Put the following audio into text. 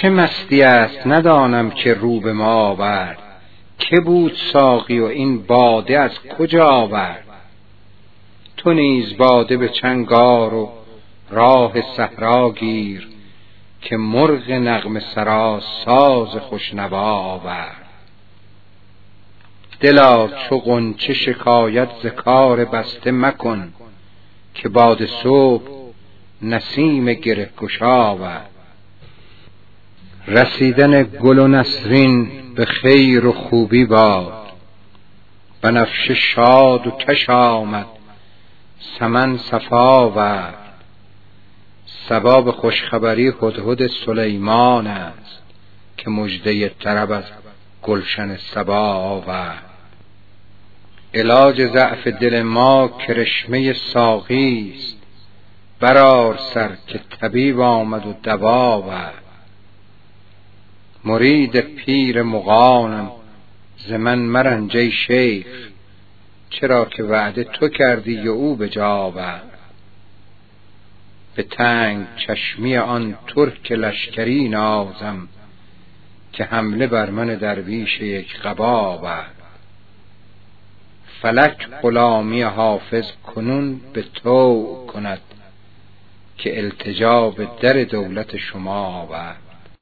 چه مستی است ندانم که رو به ما آورد. که بود ساقی و این باده از کجا آورد؟ تو نیز باده به چنگار و راه صحرا گیر که مرغ نغم سرا ساز خوشنوا آورد. دلا چو غنچه شکایت ز کار بسته مکن که باد صبح نسیم گره گشا آورد. رسیدن گل و نسرین به خیر و خوبی باد. بنفشه شاد و کش آمد. سمن صفا صبا به خوشخبری هدهد سلیمان است که مژده طرب از گلشن صبا آورد. علاج ضعف دل ما کرشمه ساقی است. برار سر که طبیب آمد و دوا آورد. مرید پیر مغانم ز من مرنج ای شیخ چرا که وعده تو کردی و او به جا آورد. به تنگ چشمی آن ترک لشکری نازم که حمله بر من درویش یک قبا فلک غلامی حافظ کنون به تو کند که التجا به در دولت شما آورد.